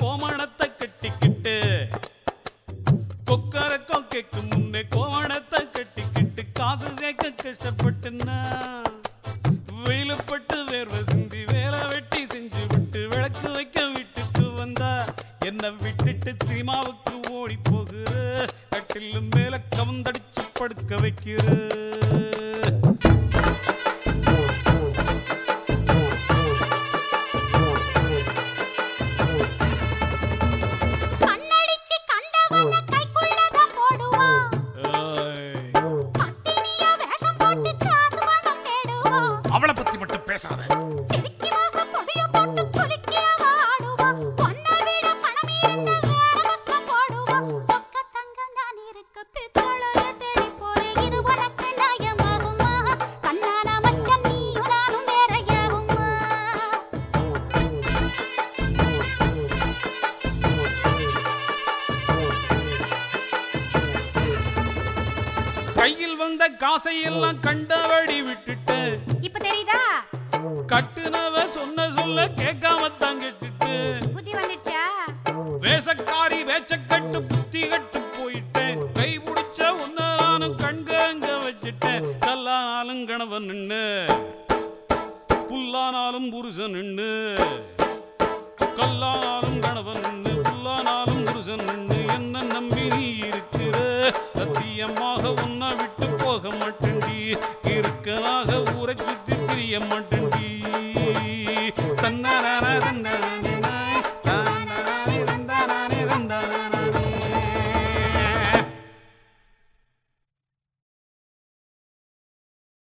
கோமணத்தை கட்டிக்கிட்டு கொக்கரக்கம் கேட்கும் முன்னே கோமணத்தை கட்டிக்கிட்டு காசு சேர்க்க கஷ்டப்பட்டுன்னா வெயிலப்பட்டு வேர்வை சிந்தி வேலை வெட்டி செஞ்சு விட்டு விளக்கு வைக்க வீட்டுக்கு வந்தா என்னை விட்டுட்டு சினிமாவுக்கு ஓடி போகிற கட்டிலும் மேல கவுந்தடிச்சு படுக்க வைக்கிற வந்த காசை எல்லாம் கண்டபடி விட்டுட்டு இப்ப தெரியுதா? கட்டுனவ சொன்ன சொல்ல கேட்காம தான் கெட்டுட்டு புத்தி வந்துடுச்சா? வேசக்காரி வேச்சக்கட்டு புத்தி கட்டு போயிட்டேன் கை பிடிச்ச உன்ன நானும் கண்கங்க வச்சுட்டேன் கல்லானாலும் கணவன் நின்னு புல்லானாலும் புருஷன் நின்னு கல்லானாலும் கணவன் நின்னு புல்லானாலும் புருஷன் நின்னு என்ன நம்பி நீ இருக்கிற விட்டு போக மாட்டேன்டி. கிறுக்கலாக ஊரை சுத்தி திரிய மாட்டேன்டி. தன்னாரான தன்னாரா